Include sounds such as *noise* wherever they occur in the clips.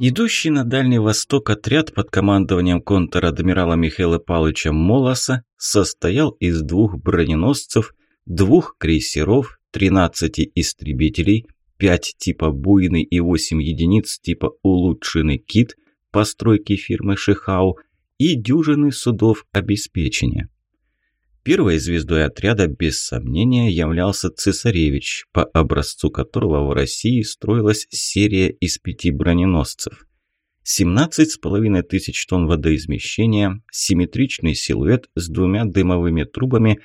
Идущий на Дальний Восток отряд под командованием контр-адмирала Михаила Павловича Молоса состоял из двух броненосцев, двух крейсеров, 13 истребителей, 5 типа «Буйный» и 8 единиц типа «Улучшенный кит» постройки фирмы «Шихау» и дюжины судов обеспечения. Первой звездой отряда, без сомнения, являлся «Цесаревич», по образцу которого в России строилась серия из пяти броненосцев. 17,5 тысяч тонн водоизмещения, симметричный силуэт с двумя дымовыми трубами,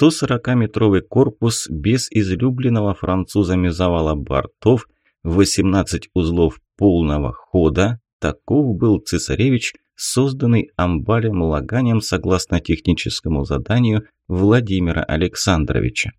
140-метровый корпус без излюбленного французами завала бортов, 18 узлов полного хода, таков был «Цесаревич», созданный Амбалем Лаганем согласно техническому заданию Владимира Александровича.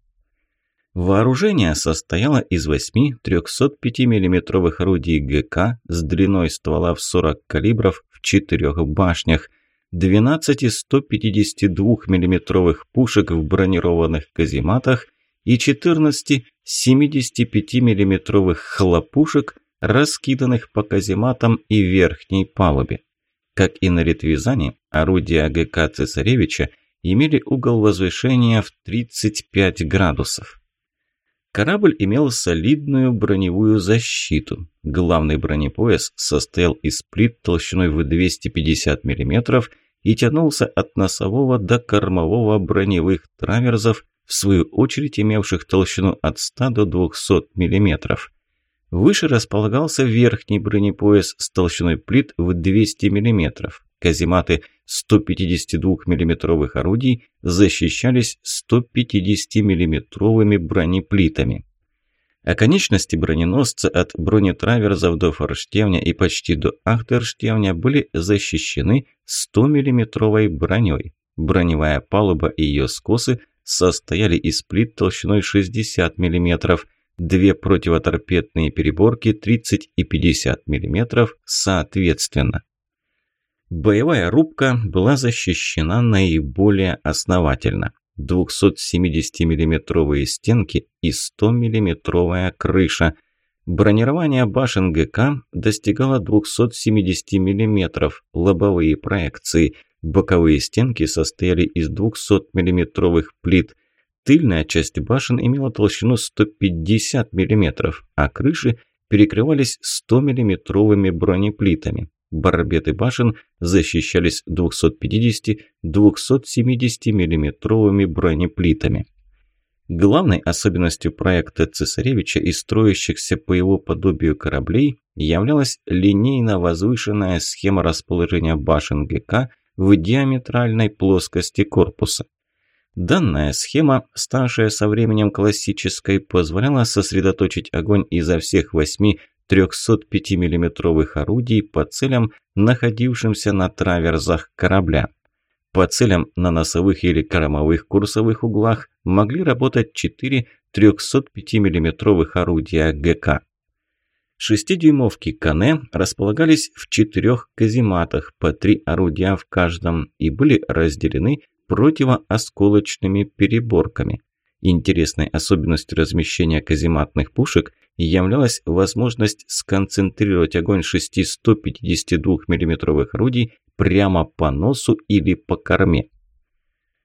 Вооружение состояло из восьми 305 миллиметровых орудий ГК с длиной ствола в 40 калибров в четырех башнях, 12 152 миллиметровых пушек в бронированных казематах и 14 75 миллиметровых хлопушек, раскиданных по казематам и верхней палубе. Как и на Ретвизане, орудия ГК Цесаревича имели угол возвышения в 35 градусов. Корабль имел солидную броневую защиту. Главный бронепояс состоял из плит толщиной в 250 мм и тянулся от носового до кормового броневых траверзов, в свою очередь имевших толщину от 100 до 200 мм. Выше располагался верхний бронепояс с толщиной плит в 200 мм. Казематы 152 миллиметровых орудий защищались 150 миллиметровыми бронеплитами. Оконечности броненосца от бронетраверзов до форштевня и почти до ахтерштевня были защищены 100 миллиметровой броней. Броневая палуба и ее скосы состояли из плит толщиной 60 миллиметров – две противоторпедные переборки 30 и 50 мм соответственно. Боевая рубка была защищена наиболее основательно. 270 миллиметровые стенки и 100 миллиметровая крыша. Бронирование башен ГК достигало 270 мм, лобовые проекции. Боковые стенки состояли из 200 миллиметровых плит – Тыльная часть башен имела толщину 150 мм, а крыши перекрывались 100-миллиметровыми бронеплитами. Барбеты башен защищались 250-270 миллиметровыми бронеплитами. Главной особенностью проекта Цесаревича и строящихся по его подобию кораблей являлась линейно возвышенная схема расположения башен ГК в диаметральной плоскости корпуса. Данная схема, ставшая со временем классической, позволяла сосредоточить огонь изо всех восьми 305 миллиметровых орудий по целям, находившимся на траверзах корабля. По целям на носовых или кормовых курсовых углах могли работать 4 305 миллиметровых орудия ГК. Шестидюймовки Кане располагались в четырех казематах, по три орудия в каждом, и были разделены противоосколочными переборками. Интересной особенностью размещения казематных пушек являлась возможность сконцентрировать огонь 6 152 миллиметровых орудий прямо по носу или по корме.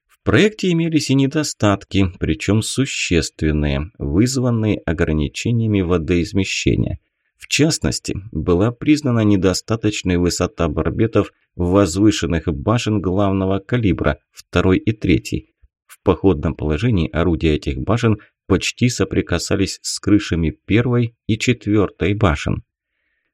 В проекте имелись и недостатки, причем существенные, вызванные ограничениями водоизмещения. В частности, была признана недостаточной высота барбетов возвышенных башен главного калибра, второй и третий. В походном положении орудия этих башен почти соприкасались с крышами первой и четвертой башен.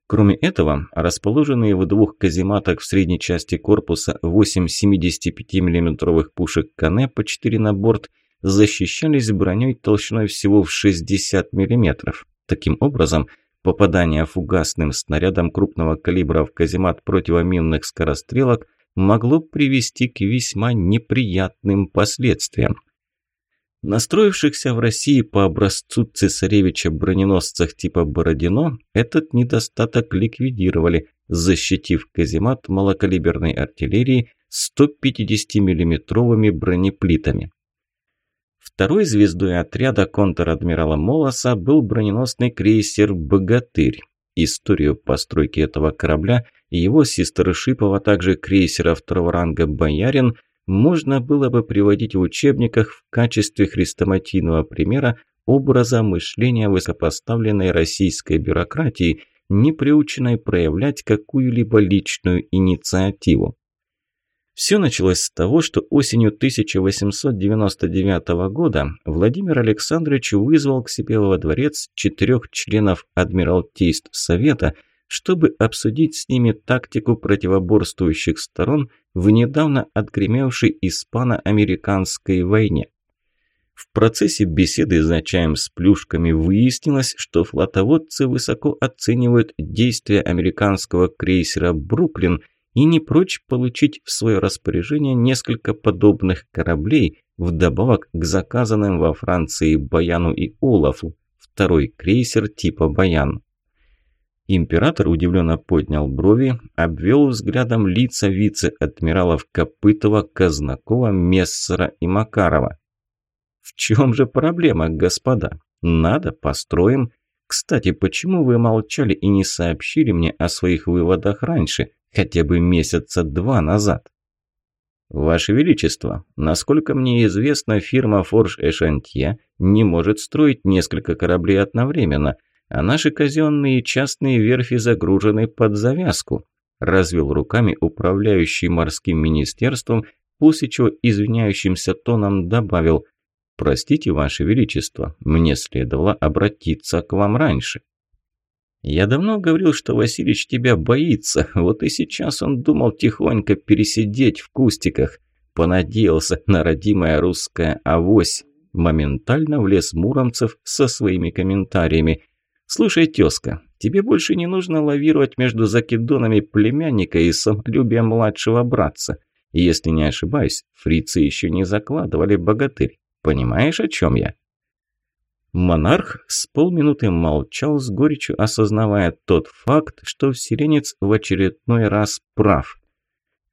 Кроме этого, расположенные в двух казематах в средней части корпуса 8 75 миллиметровых пушек Кане по 4 на борт защищались броней толщиной всего в 60 мм. Таким образом, Попадание фугасным снарядом крупного калибра в каземат противоминных скорострелок могло привести к весьма неприятным последствиям. Настроившихся в России по образцу цесаревича броненосцах типа «Бородино» этот недостаток ликвидировали, защитив каземат малокалиберной артиллерии 150 миллиметровыми бронеплитами. Второй звездой отряда контр-адмирала Молоса был броненосный крейсер «Богатырь». Историю постройки этого корабля, его сестрышипов, а также крейсера второго ранга «Боярин» можно было бы приводить в учебниках в качестве хрестоматийного примера образа мышления высокопоставленной российской бюрократии, не приученной проявлять какую-либо личную инициативу. Все началось с того, что осенью 1899 года Владимир Александрович вызвал к себе во дворец четырех членов Адмиралтейств Совета, чтобы обсудить с ними тактику противоборствующих сторон в недавно отгремевшей испано-американской войне. В процессе беседы за чаем с плюшками выяснилось, что флотоводцы высоко оценивают действия американского крейсера «Бруклин» и не прочь получить в свое распоряжение несколько подобных кораблей, вдобавок к заказанным во Франции Баяну и Олафу, второй крейсер типа Баян. Император удивленно поднял брови, обвел взглядом лица вице-адмиралов Копытова, Казнакова, Мессера и Макарова. «В чем же проблема, господа? Надо, построим. Кстати, почему вы молчали и не сообщили мне о своих выводах раньше? Хотя бы месяца два назад. Ваше Величество, насколько мне известно, фирма Форж Эшантье не может строить несколько кораблей одновременно, а наши казенные и частные верфи загружены под завязку, развел руками управляющий морским министерством, после чего извиняющимся тоном добавил «Простите, Ваше Величество, мне следовало обратиться к вам раньше». Я давно говорил, что Василич тебя боится, *laughs* вот и сейчас он думал тихонько пересидеть в кустиках. Понадеялся на родимая русская авось. Моментально влез Муромцев со своими комментариями. «Слушай, тезка, тебе больше не нужно лавировать между закидонами племянника и самолюбием младшего братца. Если не ошибаюсь, фрицы еще не закладывали богатырь. Понимаешь, о чем я?» Монарх с полминуты молчал с горечью, осознавая тот факт, что вселенец в очередной раз прав.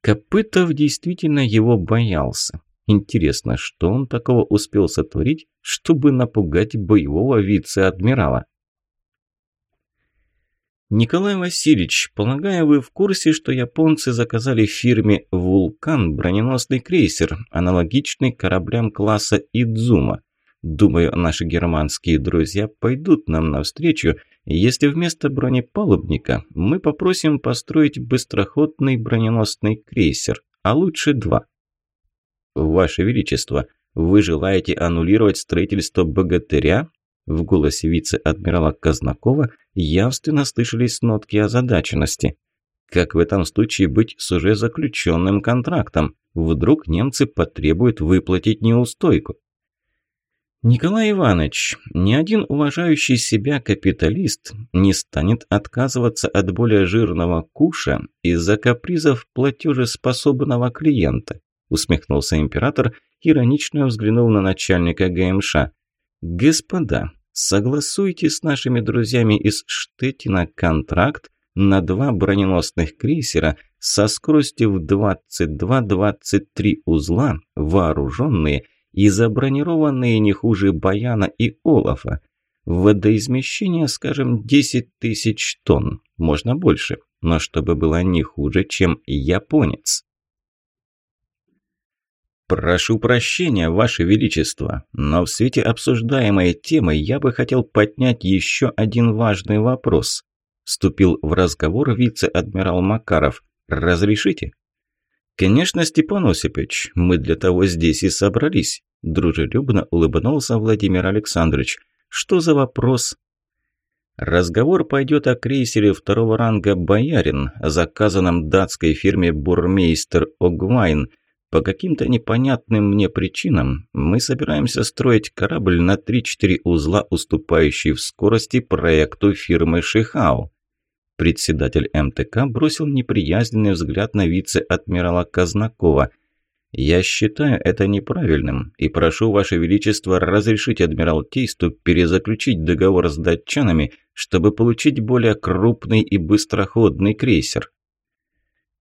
Копытов действительно его боялся. Интересно, что он такого успел сотворить, чтобы напугать боевого вице-адмирала? Николай Васильевич, полагаю, вы в курсе, что японцы заказали фирме «Вулкан» броненосный крейсер, аналогичный кораблям класса «Идзума». Думаю, наши германские друзья пойдут нам навстречу, если вместо бронепалубника мы попросим построить быстроходный броненосный крейсер, а лучше два. Ваше Величество, вы желаете аннулировать строительство «Богатыря»? В голосе вице-адмирала Казнакова явственно слышались нотки озадаченности. Как в этом случае быть с уже заключенным контрактом? Вдруг немцы потребуют выплатить неустойку? Николай Иванович, ни один уважающий себя капиталист не станет отказываться от более жирного куша из-за капризов платежеспособного клиента, усмехнулся император, иронично взглянув на начальника ГМШ. Господа, согласуйте с нашими друзьями из Штетина контракт на два броненосных крейсера со скоростью в 22-23 узла, вооруженные – и забронированные не хуже Баяна и Олафа. Водоизмещение, скажем, 10 тысяч тонн, можно больше, но чтобы было не хуже, чем японец. «Прошу прощения, Ваше Величество, но в свете обсуждаемой темы я бы хотел поднять еще один важный вопрос», вступил в разговор вице-адмирал Макаров. «Разрешите?» «Конечно, Степан Осипович, мы для того здесь и собрались», – дружелюбно улыбнулся Владимир Александрович. «Что за вопрос?» Разговор пойдет о крейсере второго ранга «Боярин», заказанном датской фирме «Бурмейстер Огвайн». По каким-то непонятным мне причинам мы собираемся строить корабль на 3-4 узла, уступающий в скорости проекту фирмы «Шихау». Председатель МТК бросил неприязненный взгляд на вице-адмирала Казнакова. «Я считаю это неправильным и прошу Ваше Величество разрешить Адмиралтейству перезаключить договор с датчанами, чтобы получить более крупный и быстроходный крейсер».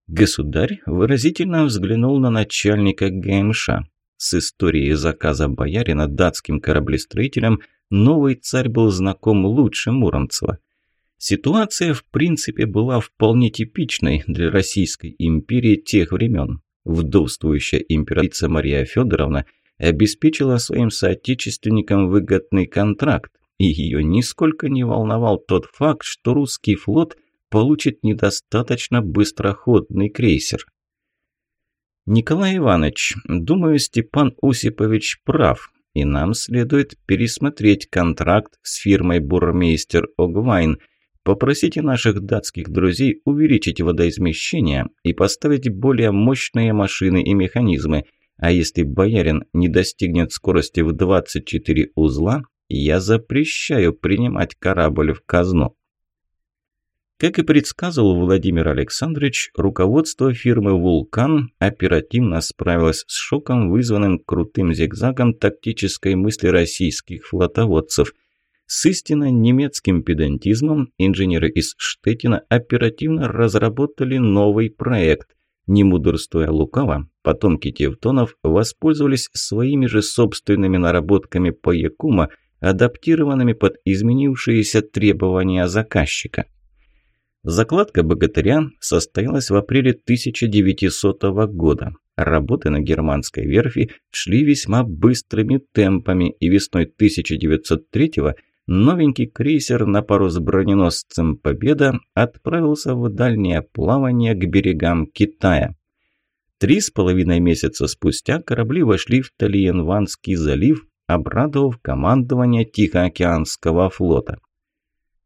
Государь выразительно взглянул на начальника ГМШ. С историей заказа боярина датским кораблестроителям новый царь был знаком лучше Муромцева. Ситуация, в принципе, была вполне типичной для Российской империи тех времен. Вдовствующая императрица Мария Федоровна обеспечила своим соотечественникам выгодный контракт, и ее нисколько не волновал тот факт, что русский флот получит недостаточно быстроходный крейсер. Николай Иванович, думаю, Степан Усипович прав, и нам следует пересмотреть контракт с фирмой «Бурмейстер Огвайн», Попросите наших датских друзей увеличить водоизмещение и поставить более мощные машины и механизмы. А если боярин не достигнет скорости в 24 узла, я запрещаю принимать корабль в казну. Как и предсказывал Владимир Александрович, руководство фирмы «Вулкан» оперативно справилось с шоком, вызванным крутым зигзагом тактической мысли российских флотоводцев – с истинно немецким педантизмом инженеры из Штетина оперативно разработали новый проект. Не мудрствуя лукаво, потомки тевтонов воспользовались своими же собственными наработками по Якума, адаптированными под изменившиеся требования заказчика. Закладка «Богатыря» состоялась в апреле 1900 года. Работы на германской верфи шли весьма быстрыми темпами, и весной 1903 года новенький крейсер на пару с броненосцем «Победа» отправился в дальнее плавание к берегам Китая. Три с половиной месяца спустя корабли вошли в Тальянванский залив, обрадовав командование Тихоокеанского флота.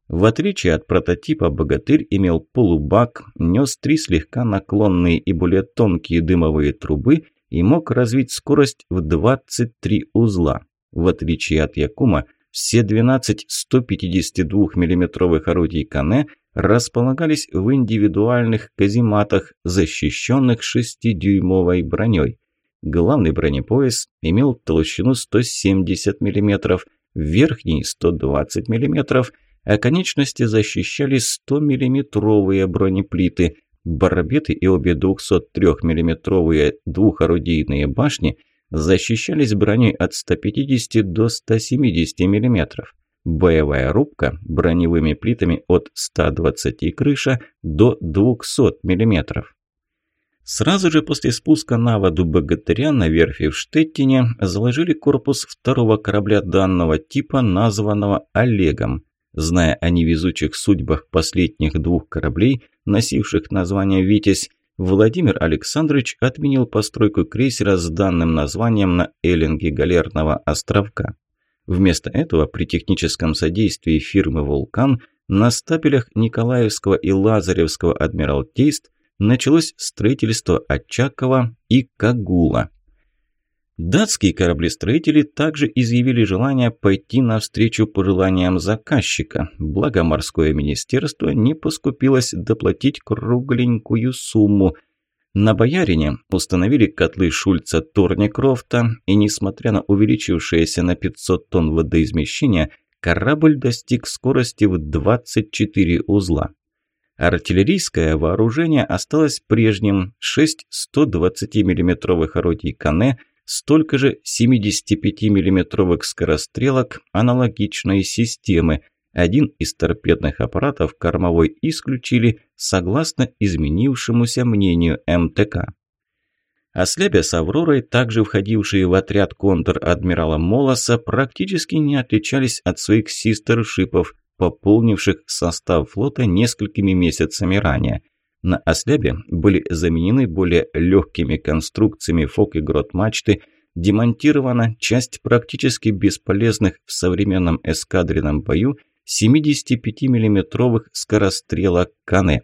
В отличие от прототипа, «Богатырь» имел полубак, нес три слегка наклонные и более тонкие дымовые трубы и мог развить скорость в 23 узла. В отличие от «Якума», все 12 152 миллиметровых орудий Кане располагались в индивидуальных казематах, защищенных 6-дюймовой броней. Главный бронепояс имел толщину 170 мм, верхний 120 мм, а конечности защищали 100-миллиметровые бронеплиты. Барбеты и обе 203 миллиметровые двухорудийные башни – защищались броней от 150 до 170 мм. Боевая рубка броневыми плитами от 120 крыша до 200 мм. Сразу же после спуска на воду «Богатыря» на верфи в Штеттине заложили корпус второго корабля данного типа, названного «Олегом». Зная о невезучих судьбах последних двух кораблей, носивших название «Витязь», Владимир Александрович отменил постройку крейсера с данным названием на эллинге Галерного островка. Вместо этого при техническом содействии фирмы «Вулкан» на стапелях Николаевского и Лазаревского Адмиралтейств началось строительство Очакова и Кагула. Датские кораблестроители также изъявили желание пойти навстречу пожеланиям заказчика, благо морское министерство не поскупилось доплатить кругленькую сумму. На «Боярине» установили котлы Шульца Торникрофта, и несмотря на увеличившееся на 500 тонн водоизмещение, корабль достиг скорости в 24 узла. Артиллерийское вооружение осталось прежним – 6 120 миллиметровых орудий «Кане», столько же 75 миллиметровых скорострелок аналогичной системы. Один из торпедных аппаратов кормовой исключили согласно изменившемуся мнению МТК. Ослябя с «Авророй», также входившие в отряд контр-адмирала Молоса, практически не отличались от своих систершипов, пополнивших состав флота несколькими месяцами ранее. На ослябе были заменены более легкими конструкциями фок и грот мачты, демонтирована часть практически бесполезных в современном эскадренном бою 75 миллиметровых скорострелок Кане.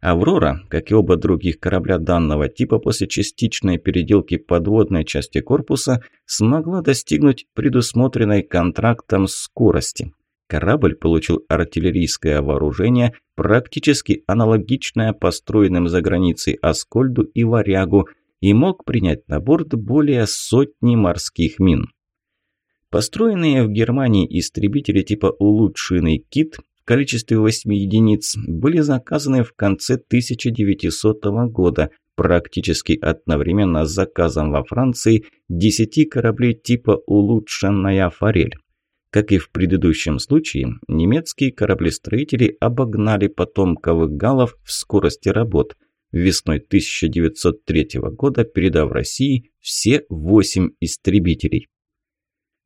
«Аврора», как и оба других корабля данного типа, после частичной переделки подводной части корпуса смогла достигнуть предусмотренной контрактом скорости. Корабль получил артиллерийское вооружение, практически аналогичное построенным за границей Аскольду и Варягу, и мог принять на борт более сотни морских мин. Построенные в Германии истребители типа «Улучшенный кит» в количестве 8 единиц были заказаны в конце 1900 года, практически одновременно с заказом во Франции 10 кораблей типа «Улучшенная форель». Как и в предыдущем случае, немецкие кораблестроители обогнали потомков галлов в скорости работ, весной 1903 года передав России все восемь истребителей.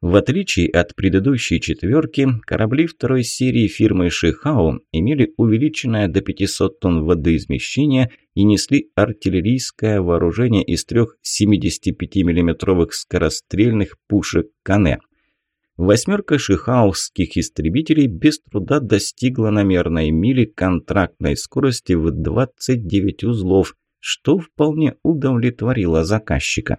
В отличие от предыдущей четверки, корабли второй серии фирмы Шихао имели увеличенное до 500 тонн водоизмещения и несли артиллерийское вооружение из трех 75 миллиметровых скорострельных пушек «Кане». Восьмерка шихаусских истребителей без труда достигла намерной мили контрактной скорости в 29 узлов, что вполне удовлетворило заказчика.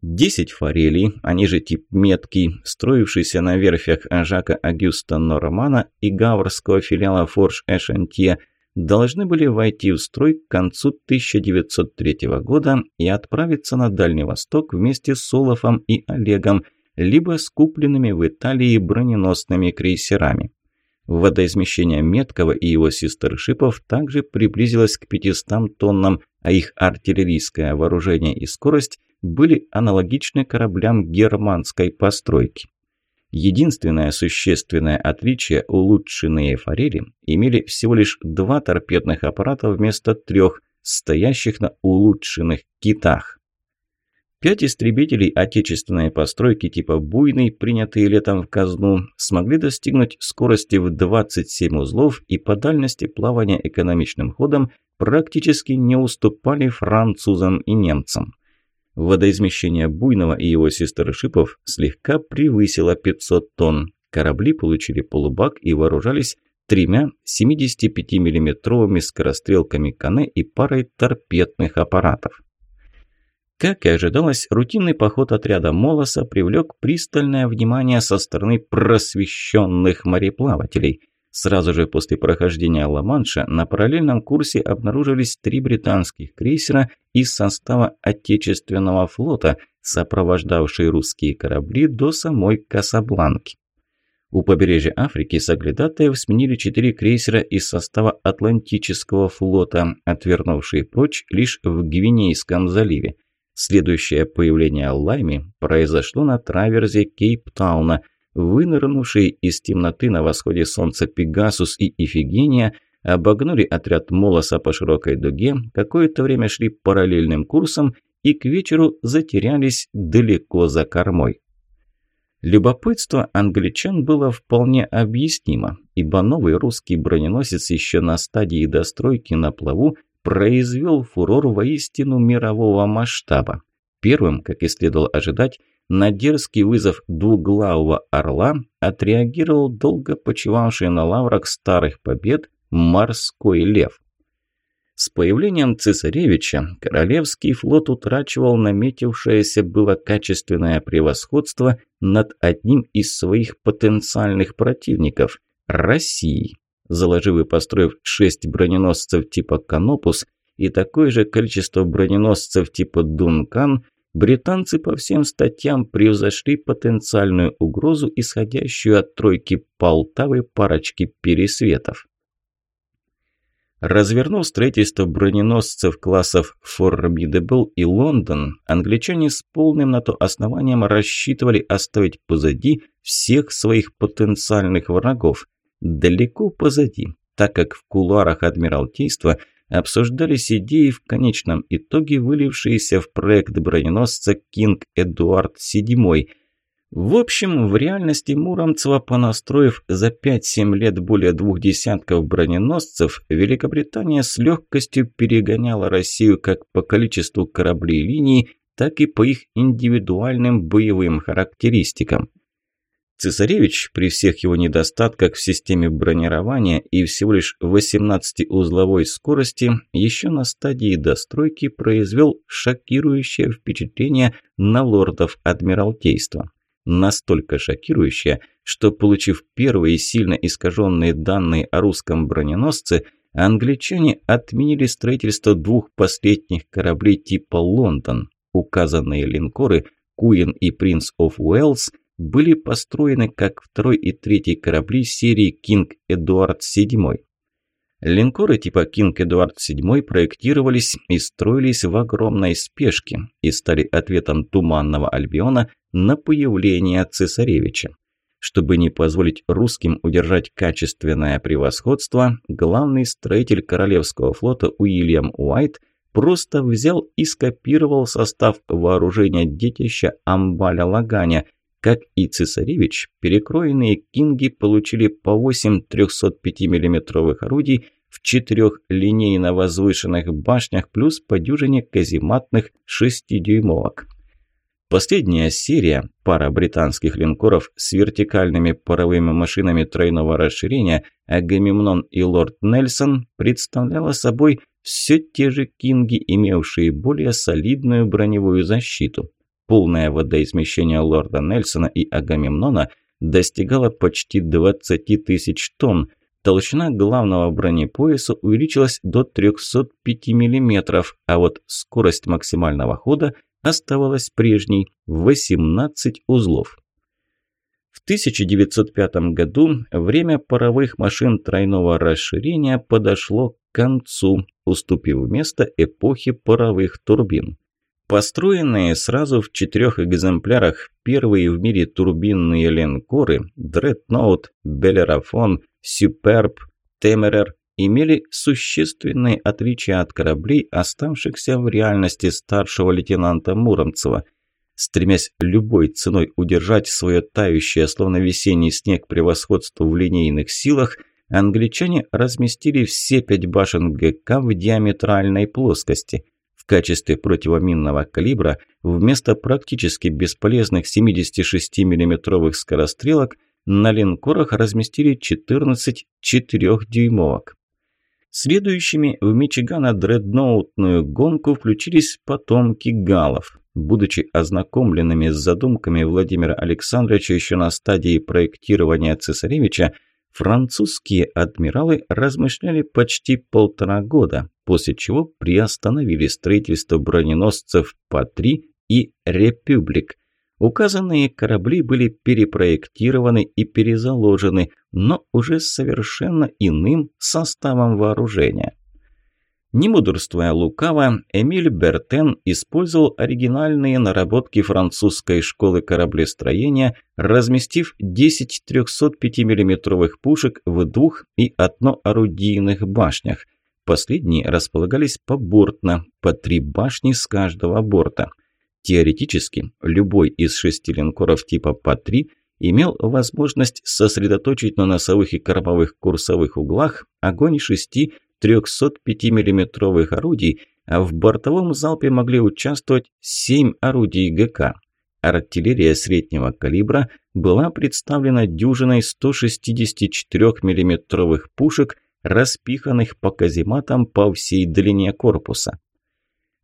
Десять форелей, они же тип меткий, строившийся на верфях Жака Агюста Нормана и гаврского филиала Форш Эшантье, должны были войти в строй к концу 1903 года и отправиться на Дальний Восток вместе с Олафом и Олегом, либо с купленными в Италии броненосными крейсерами. Водоизмещение Меткова и его сестершипов также приблизилось к 500 тоннам, а их артиллерийское вооружение и скорость были аналогичны кораблям германской постройки. Единственное существенное отличие – улучшенные форели имели всего лишь два торпедных аппарата вместо трех, стоящих на улучшенных китах. Пять истребителей отечественной постройки типа «Буйный», принятые летом в казну, смогли достигнуть скорости в 27 узлов и по дальности плавания экономичным ходом практически не уступали французам и немцам. Водоизмещение Буйного и его сестершипов слегка превысило 500 тонн. Корабли получили полубак и вооружались тремя 75 миллиметровыми скорострелками Кане и парой торпедных аппаратов. Как и ожидалось, рутинный поход отряда Молоса привлек пристальное внимание со стороны просвещенных мореплавателей. Сразу же после прохождения Ла-Манша на параллельном курсе обнаружились три британских крейсера из состава Отечественного флота, сопровождавшие русские корабли до самой Касабланки. У побережья Африки соглядатаев сменили четыре крейсера из состава Атлантического флота, отвернувшие прочь лишь в Гвинейском заливе. Следующее появление Лайми произошло на траверзе Кейптауна – Вынырнувшие из темноты на восходе солнца Пегасус и Ифигения обогнули отряд Молоса по широкой дуге, какое-то время шли параллельным курсом и к вечеру затерялись далеко за кормой. Любопытство англичан было вполне объяснимо, ибо новый русский броненосец еще на стадии достройки на плаву произвел фурор воистину мирового масштаба. Первым, как и следовало ожидать, на дерзкий вызов двуглавого орла отреагировал долго почивавший на лаврах старых побед морской лев. С появлением цесаревича Королевский флот утрачивал наметившееся было качественное превосходство над одним из своих потенциальных противников – Россией. Заложив и построив шесть броненосцев типа «Канопус» и такое же количество броненосцев типа «Дункан», британцы по всем статьям превзошли потенциальную угрозу, исходящую от тройки Полтавы парочки пересветов. Развернув строительство броненосцев классов Formidable и Лондон, англичане с полным на то основанием рассчитывали оставить позади всех своих потенциальных врагов. Далеко позади, так как в кулуарах Адмиралтейства – обсуждались идеи, в конечном итоге вылившиеся в проект броненосца «Кинг Эдуард VII». В общем, в реальности Муромцева, понастроив за 5-7 лет более двух десятков броненосцев, Великобритания с легкостью перегоняла Россию как по количеству кораблей линий, так и по их индивидуальным боевым характеристикам. Цесаревич при всех его недостатках в системе бронирования и всего лишь 18-узловой скорости еще на стадии достройки произвел шокирующее впечатление на лордов Адмиралтейства. Настолько шокирующее, что получив первые сильно искаженные данные о русском броненосце, англичане отменили строительство двух последних кораблей типа «Лондон». Указанные линкоры «Куин» и «Принц оф Уэллс» были построены как второй и третий корабли серии «Кинг Эдуард VII». Линкоры типа «Кинг Эдуард VII» проектировались и строились в огромной спешке и стали ответом Туманного Альбиона на появление цесаревича. Чтобы не позволить русским удержать качественное превосходство, главный строитель Королевского флота Уильям Уайт просто взял и скопировал состав вооружения детища Амбаля Лаганя. Как и цесаревич, перекроенные кинги получили по 8 305 миллиметровых орудий в четырех линейно возвышенных башнях плюс по дюжине казематных шестидюймовок. Последняя серия, пара британских линкоров с вертикальными паровыми машинами тройного расширения «Агамемнон» и «Лорд Нельсон» представляла собой все те же «Кинги», имевшие более солидную броневую защиту. Полное водоизмещение «Лорда Нельсона» и «Агамемнона» достигало почти 20 тысяч тонн, Толщина главного бронепояса увеличилась до 305 мм, а вот скорость максимального хода оставалась прежней – 18 узлов. В 1905 году время паровых машин тройного расширения подошло к концу, уступив место эпохе паровых турбин. Построенные сразу в четырех экземплярах первые в мире турбинные линкоры «Дредноут», «Белерафон», «Суперб», «Темерер» имели существенные отличия от кораблей, оставшихся в реальности старшего лейтенанта Муромцева. Стремясь любой ценой удержать свое тающее, словно весенний снег, превосходство в линейных силах, англичане разместили все пять башен ГК в диаметральной плоскости – качестве противоминного калибра вместо практически бесполезных 76 миллиметровых скорострелок на линкорах разместили 14 4-дюймовок. Следующими в Мичигано-дредноутную гонку включились потомки галов. Будучи ознакомленными с задумками Владимира Александровича еще на стадии проектирования цесаревича, французские адмиралы размышляли почти полтора года, после чего приостановили строительство броненосцев «Патри» и «Репюблик». Указанные корабли были перепроектированы и перезаложены, но уже совершенно иным составом вооружения. Не мудрствуя лукаво, Эмиль Бертен использовал оригинальные наработки французской школы кораблестроения, разместив 10 305 миллиметровых пушек в двух и одноорудийных башнях – Последние располагались побортно, по три башни с каждого борта. Теоретически, любой из шести линкоров типа По-3 имел возможность сосредоточить на носовых и кормовых курсовых углах огонь шести 305 миллиметровых орудий, а в бортовом залпе могли участвовать семь орудий ГК. Артиллерия среднего калибра была представлена дюжиной 164 миллиметровых пушек – распиханных по казематам по всей длине корпуса.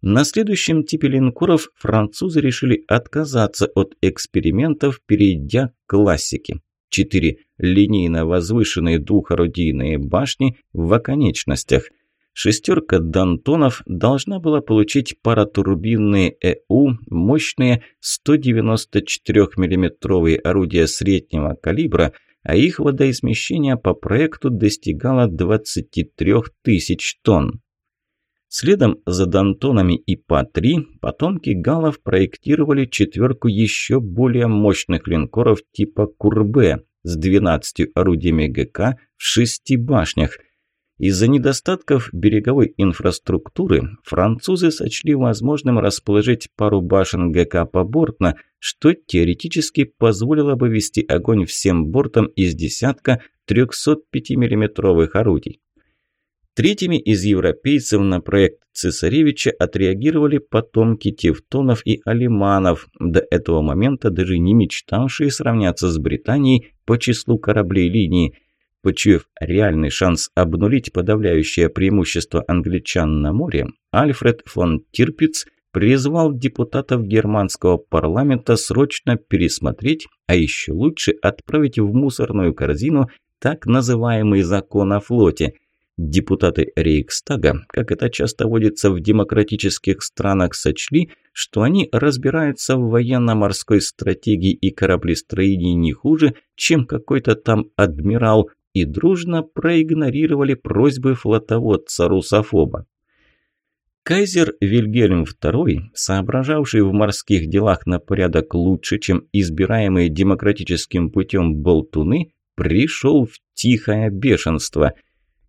На следующем типе линкоров французы решили отказаться от экспериментов, перейдя к классике. Четыре линейно возвышенные двухорудийные башни в оконечностях. Шестерка «Дантонов» должна была получить паратурбинные ЭУ, мощные 194 миллиметровые орудия среднего калибра – а их водоизмещение по проекту достигало 23 тысяч тонн. Следом за Дантонами и Па-3 потомки галлов проектировали четверку еще более мощных линкоров типа Курбе с 12 орудиями ГК в шести башнях – из-за недостатков береговой инфраструктуры французы сочли возможным расположить пару башен ГК побортно, что теоретически позволило бы вести огонь всем бортом из десятка 305 миллиметровых орудий. Третьими из европейцев на проект Цесаревича отреагировали потомки Тевтонов и Алиманов, до этого момента даже не мечтавшие сравняться с Британией по числу кораблей линии – Почуяв реальный шанс обнулить подавляющее преимущество англичан на море, Альфред фон Тирпиц призвал депутатов германского парламента срочно пересмотреть, а еще лучше отправить в мусорную корзину так называемый закон о флоте. Депутаты Рейхстага, как это часто водится в демократических странах, сочли, что они разбираются в военно-морской стратегии и кораблестроении не хуже, чем какой-то там адмирал, и дружно проигнорировали просьбы флотоводца русофоба. Кайзер Вильгельм II, соображавший в морских делах на порядок лучше, чем избираемые демократическим путем болтуны, пришел в тихое бешенство.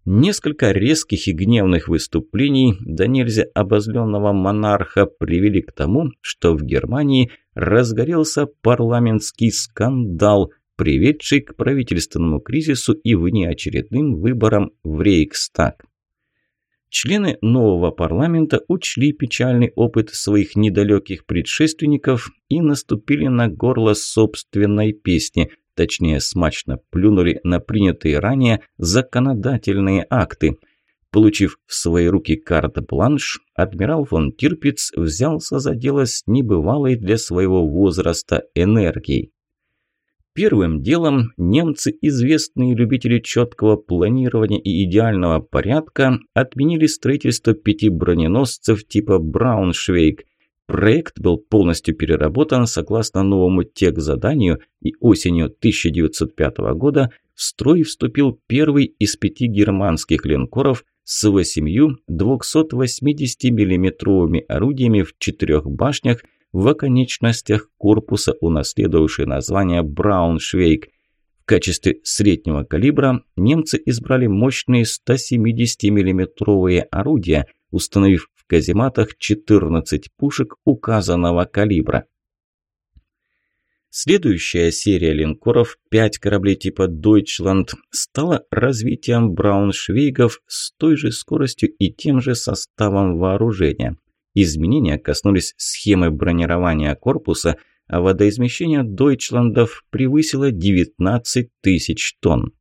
Несколько резких и гневных выступлений да нельзя обозленного монарха привели к тому, что в Германии разгорелся парламентский скандал, приведший к правительственному кризису и внеочередным выборам в Рейхстаг. Члены нового парламента учли печальный опыт своих недалеких предшественников и наступили на горло собственной песни, точнее смачно плюнули на принятые ранее законодательные акты. Получив в свои руки карт-бланш, адмирал фон Тирпиц взялся за дело с небывалой для своего возраста энергией. Первым делом немцы, известные любители четкого планирования и идеального порядка, отменили строительство пяти броненосцев типа «Брауншвейг». Проект был полностью переработан согласно новому техзаданию, и осенью 1905 года в строй вступил первый из пяти германских линкоров с восемью 280 миллиметровыми орудиями в четырех башнях – в оконечностях корпуса, унаследовавший название «Брауншвейг». В качестве среднего калибра немцы избрали мощные 170 миллиметровые орудия, установив в казематах 14 пушек указанного калибра. Следующая серия линкоров, 5 кораблей типа «Дойчланд», стала развитием брауншвейгов с той же скоростью и тем же составом вооружения. Изменения коснулись схемы бронирования корпуса, а водоизмещение Дойчландов превысило 19 тысяч тонн.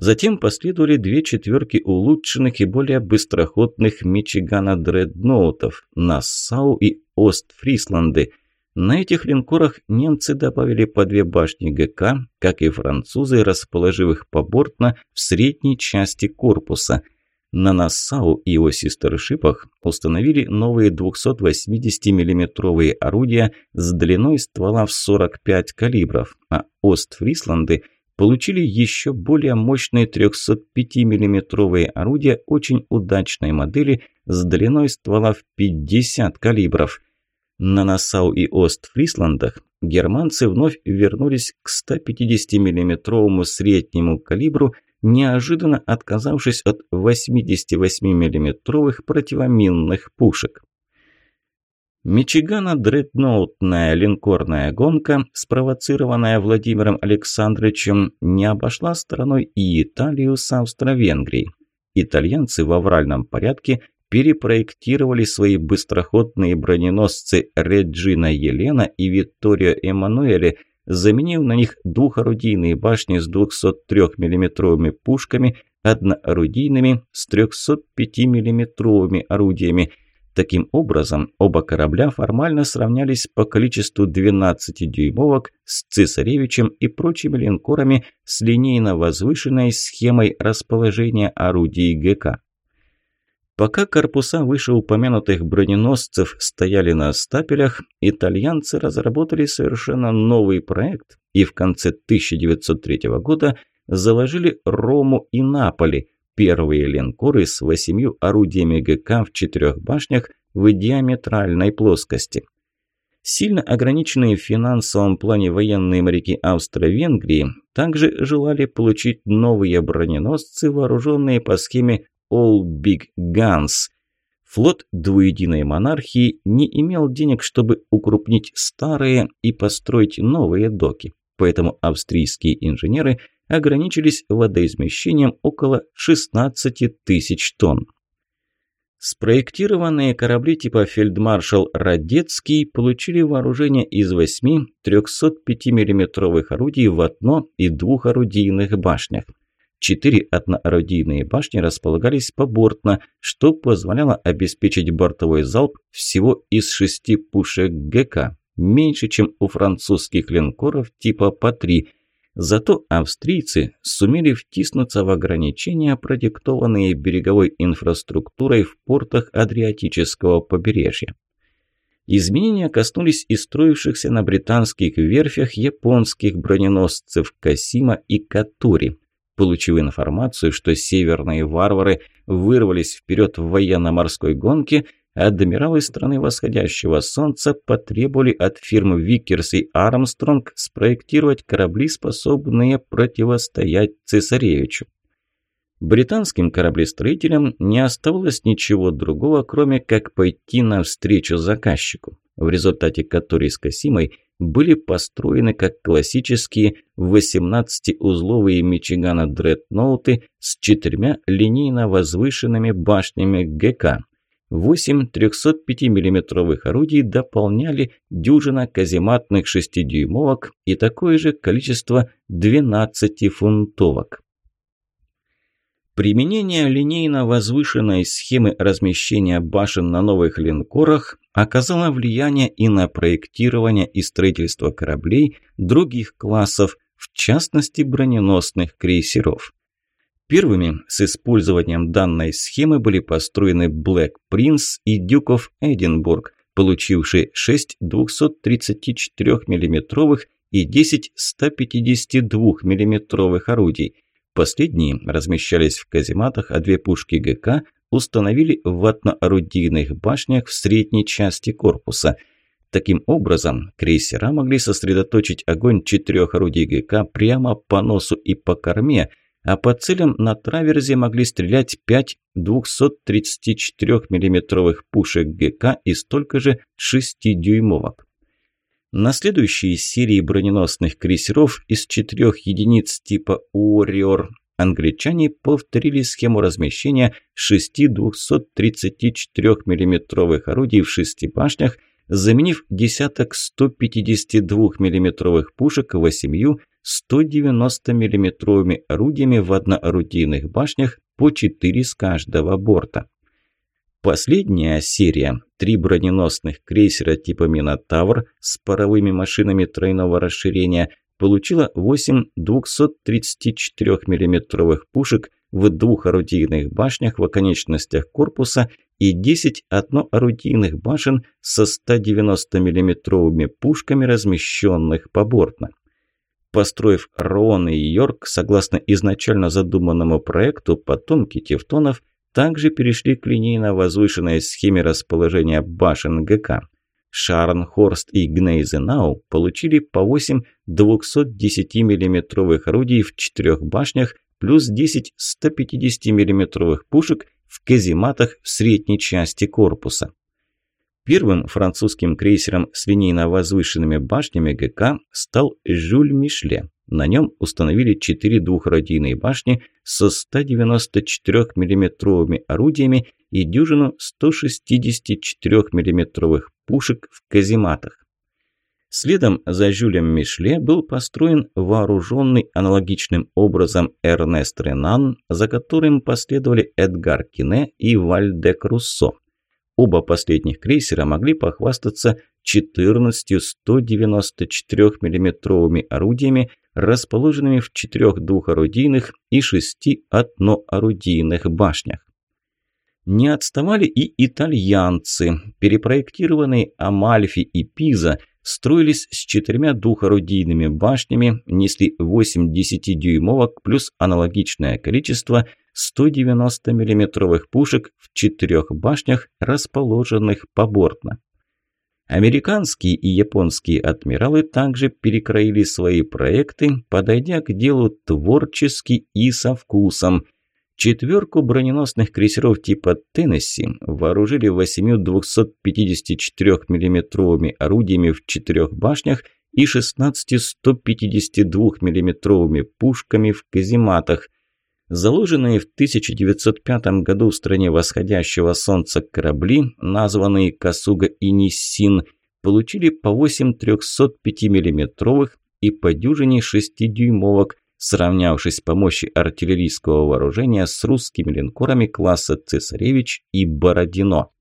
Затем последовали две четверки улучшенных и более быстроходных Мичигана дредноутов Нассау и Остфрисланды. На этих линкорах немцы добавили по две башни ГК, как и французы, расположив их побортно в средней части корпуса – на Нассау и его сестершипах установили новые 280 миллиметровые орудия с длиной ствола в 45 калибров, а Остфрисланды получили еще более мощные 305 миллиметровые орудия очень удачной модели с длиной ствола в 50 калибров. На Нассау и Остфрисландах германцы вновь вернулись к 150 миллиметровому среднему калибру – неожиданно отказавшись от 88 миллиметровых противоминных пушек. Мичигана дредноутная линкорная гонка, спровоцированная Владимиром Александровичем, не обошла стороной и Италию с Австро-Венгрией. Итальянцы в авральном порядке перепроектировали свои быстроходные броненосцы Реджина Елена и Витторио Эммануэле – заменив на них двухорудийные башни с 203 миллиметровыми пушками, одноорудийными с 305 миллиметровыми орудиями. Таким образом, оба корабля формально сравнялись по количеству 12-дюймовок с «Цесаревичем» и прочими линкорами с линейно возвышенной схемой расположения орудий ГК. Пока корпуса вышеупомянутых броненосцев стояли на стапелях, итальянцы разработали совершенно новый проект и в конце 1903 года заложили Рому и Наполи, первые линкоры с восемью орудиями ГК в четырех башнях в диаметральной плоскости. Сильно ограниченные в финансовом плане военные моряки Австро-Венгрии также желали получить новые броненосцы, вооруженные по схеме All Big Guns. Флот двуединой монархии не имел денег, чтобы укрупнить старые и построить новые доки, поэтому австрийские инженеры ограничились водоизмещением около 16 тысяч тонн. Спроектированные корабли типа «Фельдмаршал Радецкий» получили вооружение из восьми 305 миллиметровых орудий в одно- и двухорудийных башнях. Четыре одноорудийные башни располагались побортно, что позволяло обеспечить бортовой залп всего из шести пушек ГК, меньше, чем у французских линкоров типа «По-3». Зато австрийцы сумели втиснуться в ограничения, продиктованные береговой инфраструктурой в портах Адриатического побережья. Изменения коснулись и строившихся на британских верфях японских броненосцев Касима и Катори. Получив информацию, что северные варвары вырвались вперед в военно-морской гонке, адмиралы страны восходящего солнца потребовали от фирм Виккерс и Армстронг спроектировать корабли, способные противостоять цесаревичу. Британским кораблестроителям не оставалось ничего другого, кроме как пойти навстречу заказчику, в результате которой с Касимой были построены как классические 18-узловые Мичигана дредноуты с четырьмя линейно возвышенными башнями ГК. Восемь 305 миллиметровых орудий дополняли дюжина казематных 6-дюймовок и такое же количество 12-фунтовок. Применение линейно возвышенной схемы размещения башен на новых линкорах оказало влияние и на проектирование и строительство кораблей других классов, в частности броненосных крейсеров. Первыми с использованием данной схемы были построены Black Prince и Duke of Edinburgh, получившие 6 234 миллиметровых и 10 152 миллиметровых орудий. Последние размещались в казематах, а две пушки ГК установили в ватно-орудийных башнях в средней части корпуса. Таким образом, крейсера могли сосредоточить огонь четырех орудий ГК прямо по носу и по корме – а по целям на траверзе могли стрелять 5 234 миллиметровых пушек ГК и столько же 6-дюймовок. На следующей серии броненосных крейсеров из четырех единиц типа «Уорриор» англичане повторили схему размещения 6 234 миллиметровых орудий в шести башнях, заменив десяток 152 миллиметровых пушек восемью 190 миллиметровыми орудиями в одноорудийных башнях по 4 с каждого борта. Последняя серия, три броненосных крейсера типа «Минотавр» с паровыми машинами тройного расширения, получила 8 234 миллиметровых пушек в двух орудийных башнях в оконечностях корпуса и 10 одноорудийных башен со 190 миллиметровыми пушками, размещенных побортно. Построив Роон и Йорк, согласно изначально задуманному проекту, потомки тевтонов также перешли к линейно возвышенной схеме расположения башен ГК. Шарнхорст и Гнейзенау получили по 8 210 миллиметровых орудий в четырех башнях плюс 10 150 миллиметровых пушек в казематах в средней части корпуса. Первым французским крейсером с линейно возвышенными башнями ГК стал «Жюль Мишле». На нем установили четыре двухрадийные башни со 194 миллиметровыми орудиями и дюжину 164 миллиметровых пушек в казематах. Следом за Жюлем Мишле был построен вооруженный аналогичным образом Эрнест Ренан, за которым последовали Эдгар Кине и Вальде Круссо. Оба последних крейсера могли похвастаться 14 194 миллиметровыми орудиями, расположенными в четырех двухорудийных и шести одноорудийных башнях. Не отставали и итальянцы. Перепроектированные Амальфи и Пиза строились с четырьмя двухорудийными башнями, несли 8 10-дюймовок плюс аналогичное количество 190 миллиметровых пушек в четырех башнях, расположенных побортно. Американские и японские адмиралы также перекроили свои проекты, подойдя к делу творчески и со вкусом. Четверку броненосных крейсеров типа «Теннесси» вооружили восемью 254 миллиметровыми орудиями в четырех башнях и 16 152 миллиметровыми пушками в казематах – Заложенные в 1905 году в стране восходящего солнца корабли, названные Касуга и Ниссин, получили по 8 305 миллиметровых и по дюжине 6-дюймовок, сравнявшись по мощи артиллерийского вооружения с русскими линкорами класса «Цесаревич» и «Бородино».